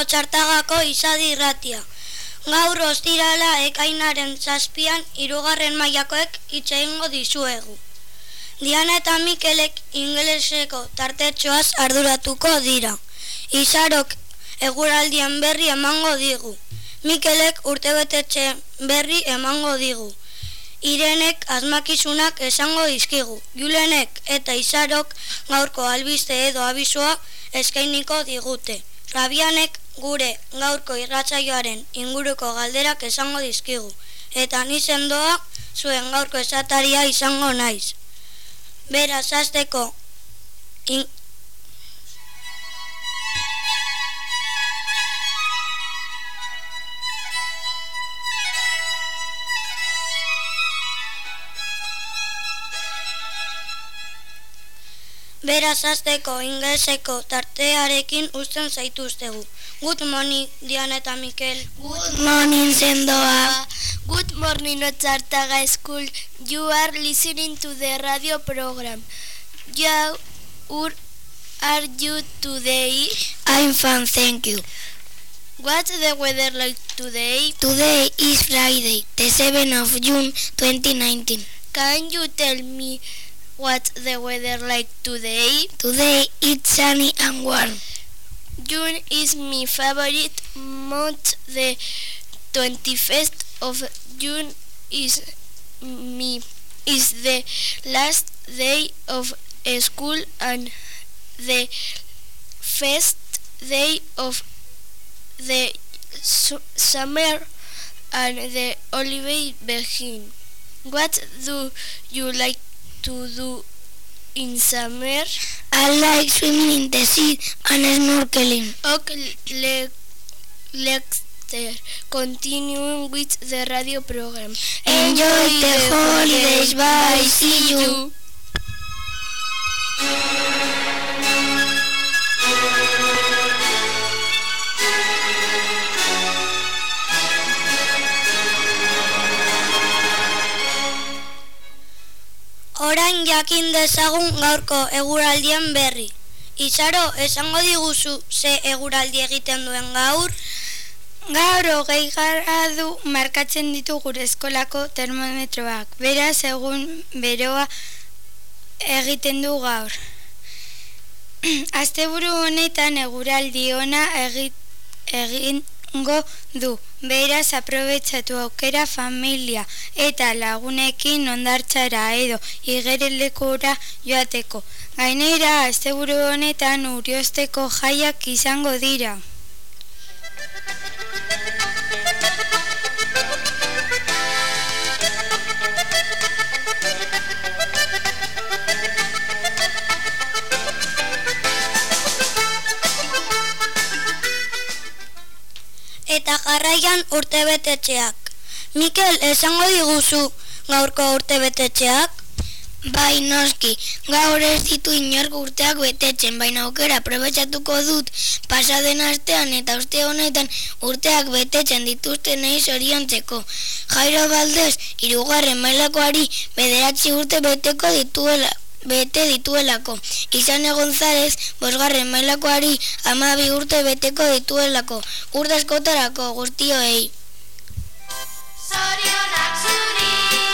otxartagako izadi irratia. Gaur ostirala ekainaren zazpian irugarren mailakoek itxeingo dizuegu. Diana eta Mikelek ingeleseko tartetxoaz arduratuko dira. Izarok eguraldien berri emango digu. Mikelek urtebetetxe berri emango digu. Irenek asmakizunak esango dizkigu. Julenek eta Izarok gaurko albiste edo abizua eskainiko digute. Rabianek gure gaurko irratzaioaren inguruko galderak esango dizkigu. Eta nizen doa zuen gaurko esataria izango naiz. Beraz, azteko in... Beraz azteko ingleseko tartearekin usten zaituztegu. Good morning, Diana Mikel. Good morning, Sendoa. Good morning, Otzartaga School. You are listening to the radio program. How are you today? I'm fine, thank you. What's the weather like today? Today is Friday, the 7th of June 2019. Can you tell me what's the weather like today? Today it's sunny and warm. June is my favorite month. The 21st of June is me is the last day of school and the first day of the su- summer and the holiday begin. What do you like to do in summer? I like swimming in the sea and snorkeling. Okay, le- Lexter, continuing with the radio program. Enjoy the holidays. Bye. See you. Jakin dezagun gaurko eguraldien berri. Izaro, esango diguzu ze eguraldi egiten duen gaur? Gaur hogei gradu markatzen ditu gure eskolako termometroak. Beraz, egun beroa egiten du gaur. Asteburu honetan eguraldi ona egi- egingo du. Beraz, aprobetsatu aukera familia eta lagunekin ondartzara edo igerelekora joateko. Gainera, asteburu honetan uriosteko jaiak izango dira. Jarraian urtebetetxeak. Mikel, esango diguzu gaurko urtebetetxeak? Bai, noski, gaur ez ditu inork urteak betetzen, baina aukera aprobetsatuko dut pasaden astean eta uste honetan urteak betetzen dituzten nahi zoriontzeko. Jairo Baldez, irugarren mailakoari bederatzi urte beteko dituela bete dituelako. Izane González, bosgarren mailakoari amabi urte beteko dituelako. Urte askotarako guztioei. Zorionak zuri,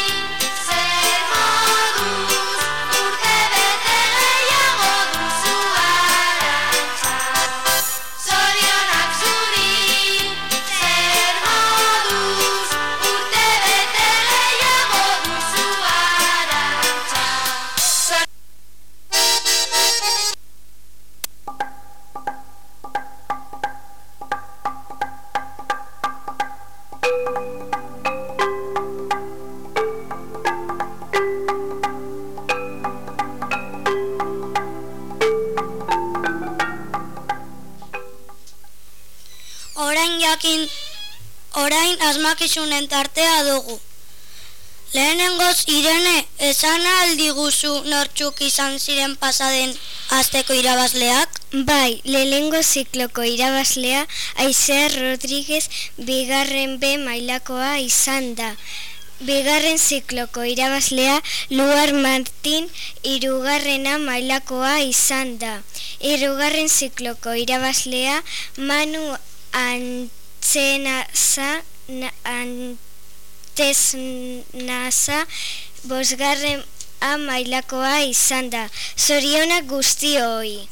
Jakin, orain asmakizunen tartea dugu. Lehenengoz Irene, esan aldiguzu nortzuk izan ziren pasaden asteko irabazleak? Bai, lehengo zikloko irabazlea Aizer Rodríguez bigarren B mailakoa izan da. Bigarren zikloko irabazlea Luar Martin irugarrena mailakoa izan da. Irugarren zikloko irabazlea Manu antzenaza, na- antesnaza, bosgarren amailakoa izan da. Zorionak guztioi.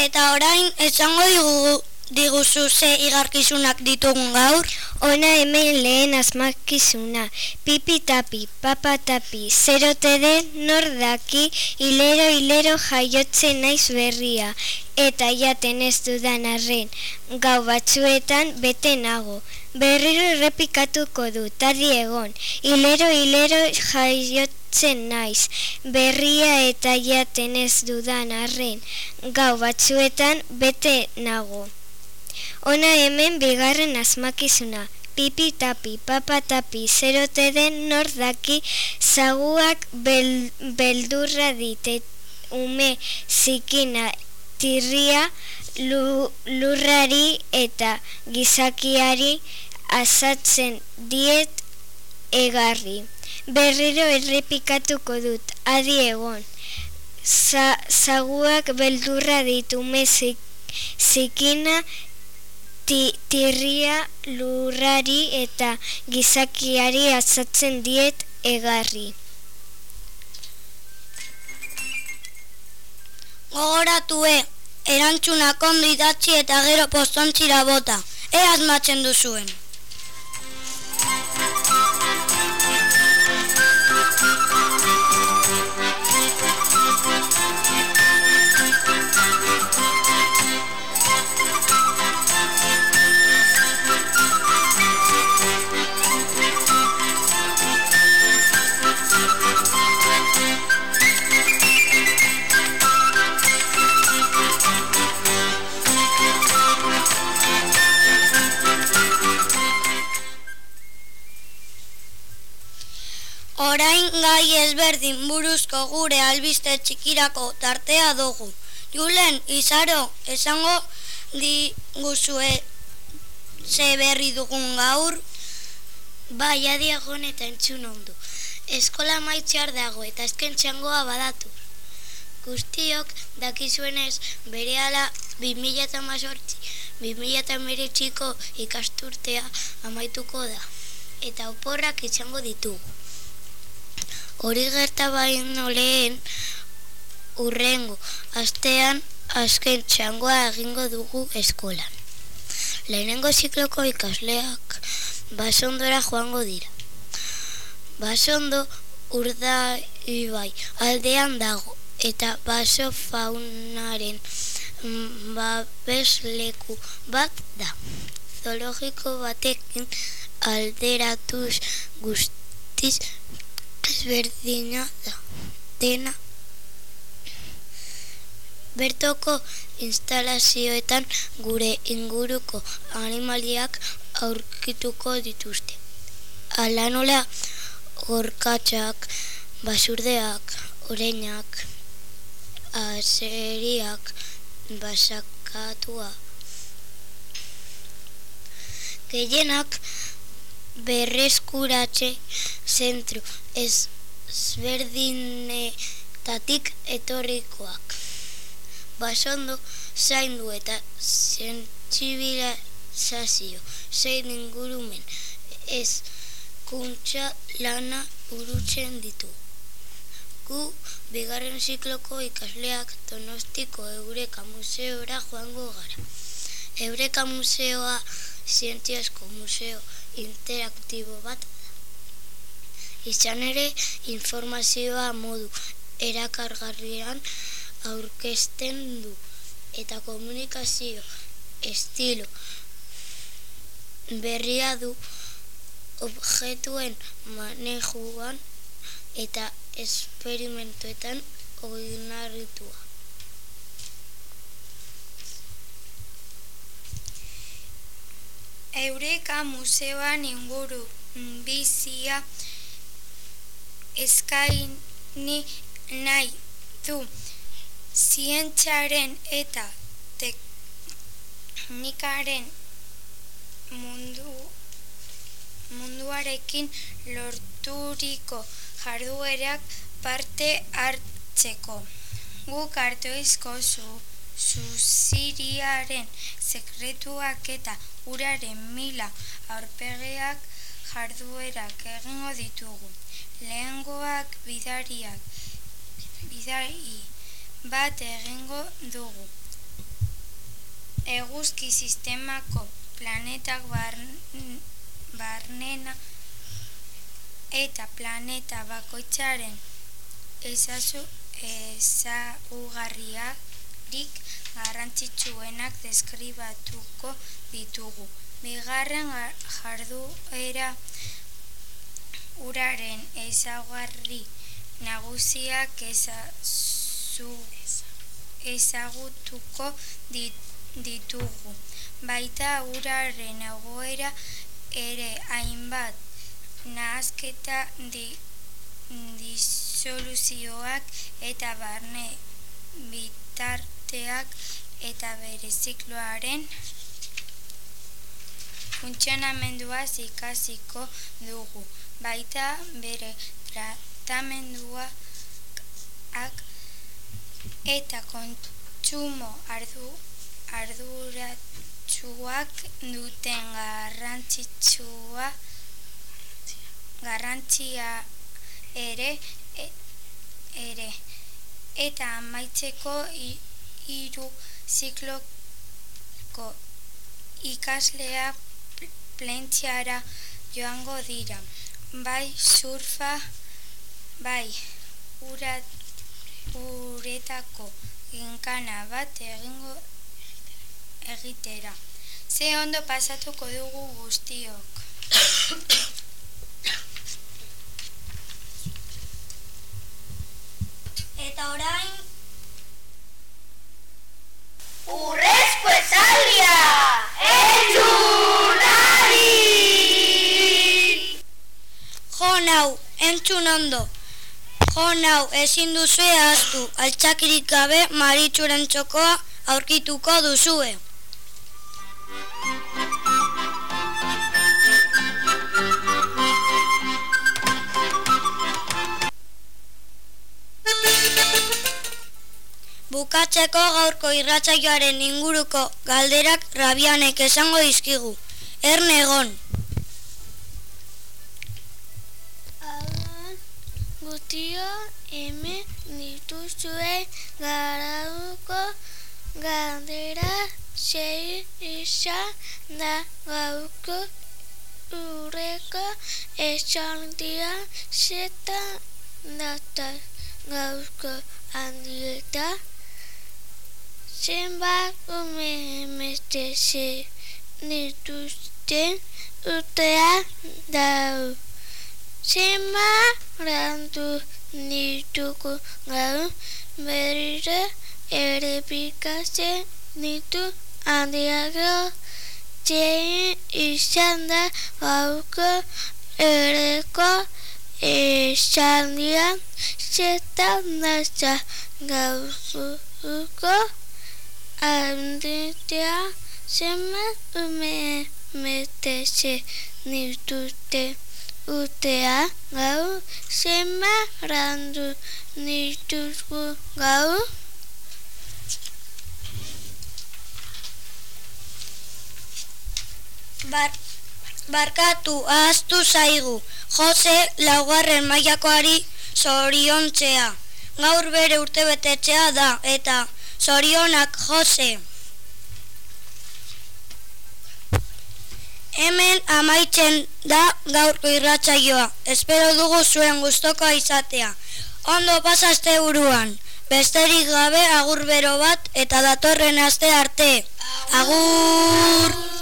Eta orain, esango digu, diguzu ze igarkizunak ditugun gaur? Ona hemen lehen asmakizuna, pipi tapi, papa tapi, zerote den nor daki, hilero hilero jaiotzen naiz berria, eta jaten ez dudan arren, gau batzuetan bete nago. Berriro errepikatuko du, tadi egon, hilero hilero jaiotzen naiz, berria eta jaten ez dudan arren, gau batzuetan bete nago. Ona hemen bigarren asmakizuna. Pipi tapi, papa tapi, zerote den nor daki, zaguak bel, beldurra dite, ume zikina, tirria, lu, lurrari eta gizakiari asatzen diet egarri. Berriro errepikatuko dut, adi egon. Za, zaguak beldurra ditu ume zik- zikina, ti, tirria lurrari eta gizakiari azatzen diet egarri. Gogoratue, erantzunak ondo idatzi eta gero postontzira bota. E asmatzen duzuen. Gai ezberdin buruzko gure albiste txikirako tartea dugu. Julen, Izaro, esango diguzue ze berri dugun gaur? Bai, adi egon eta entzun ondo. Eskola maitxar dago eta azken txangoa badatu. Guztiok dakizuenez berehala 2018 2019ko ikasturtea amaituko da eta oporrak izango ditugu. Hori gerta baino lehen urrengo astean azken txangoa egingo dugu eskolan. Lehenengo zikloko ikasleak basondora joango dira. Basondo urda ibai aldean dago eta baso faunaren mm, babesleku bat da. Zoologiko batekin alderatuz guztiz ezberdina da. Dena Bertoko instalazioetan gure inguruko animaliak aurkituko dituzte. Ala nola gorkatxak, basurdeak, oreinak, azeriak, basakatua. Gehienak berreskuratze zentru ezberdinetatik etorrikoak. Basondo zaindu eta sentsibilizazio zein ingurumen ez kuntza lana burutzen ditu. Gu bigarren zikloko ikasleak Donostiko Eureka Museora joango gara. Eureka Museoa zientziasko museo interaktibo bat. Izan ere, informazioa modu erakargarrian aurkezten du eta komunikazio estilo berria du objektuen manejuan eta esperimentuetan oinarritua. Eureka museoan inguru bizia eskaini nahi du zientziaren eta teknikaren mundu elkargoarekin lorturiko jarduerak parte hartzeko. Guk artoizko zu, zuziriaren sekretuak eta uraren mila aurpegiak jarduerak egingo ditugu. Lehengoak bidariak bidari bat egingo dugu. Eguzki sistemako planetak barn- barnena eta planeta bakoitzaren ezazu ezaugarriarik garrantzitsuenak deskribatuko ditugu. Bigarren ga- jarduera uraren ezaugarri nagusiak ezazu ezagutuko di- ditugu. Baita uraren egoera ere hainbat nahasketa di, disoluzioak eta barne bitarteak eta bere zikloaren funtzionamenduaz ikasiko dugu. Baita bere tratamenduak eta kontsumo ardu, arduratsuak duten garrantzitsua garrantzia ere e- ere eta amaitzeko hi- hiru zikloko ikaslea pl- plentziara joango dira. Bai surfa, bai ura, uretako ginkana bat egingo egitera. Ze ondo pasatuko dugu guztiok. Eta orain Urrezko esaldia! Entzunari! jo nau, entzun ondo. Jo nau, ezin duzue ahaztu, altzakirik gabe maritxuren txokoa aurkituko duzue. Bukatzeko gaurko irratsaioaren inguruko galderak rabianek esango dizkigu. Erne egon. Gutio hemen dituzue garauko galdera sei izan da gauko urreko esaldia zeta data gauko handieta zenbat ume emeste ze dituzten urtea dau. Zema rantu dituko gau berriro errepikatzen ditu handiago zein izan da gauko ereko esaldian zetan datza gauzuko handitea zema ume metese dituzte utea gau zema randu dituzgu gau Bar, barkatu ahaztu zaigu. Jose laugarren mailakoari zoriontzea. Gaur bere urtebetetzea da eta zorionak Jose. Hemen amaitzen da gaurko irratsaioa. Espero dugu zuen gustokoa izatea. Ondo pasaste buruan. Besterik gabe agur bero bat eta datorren aste arte. Agur!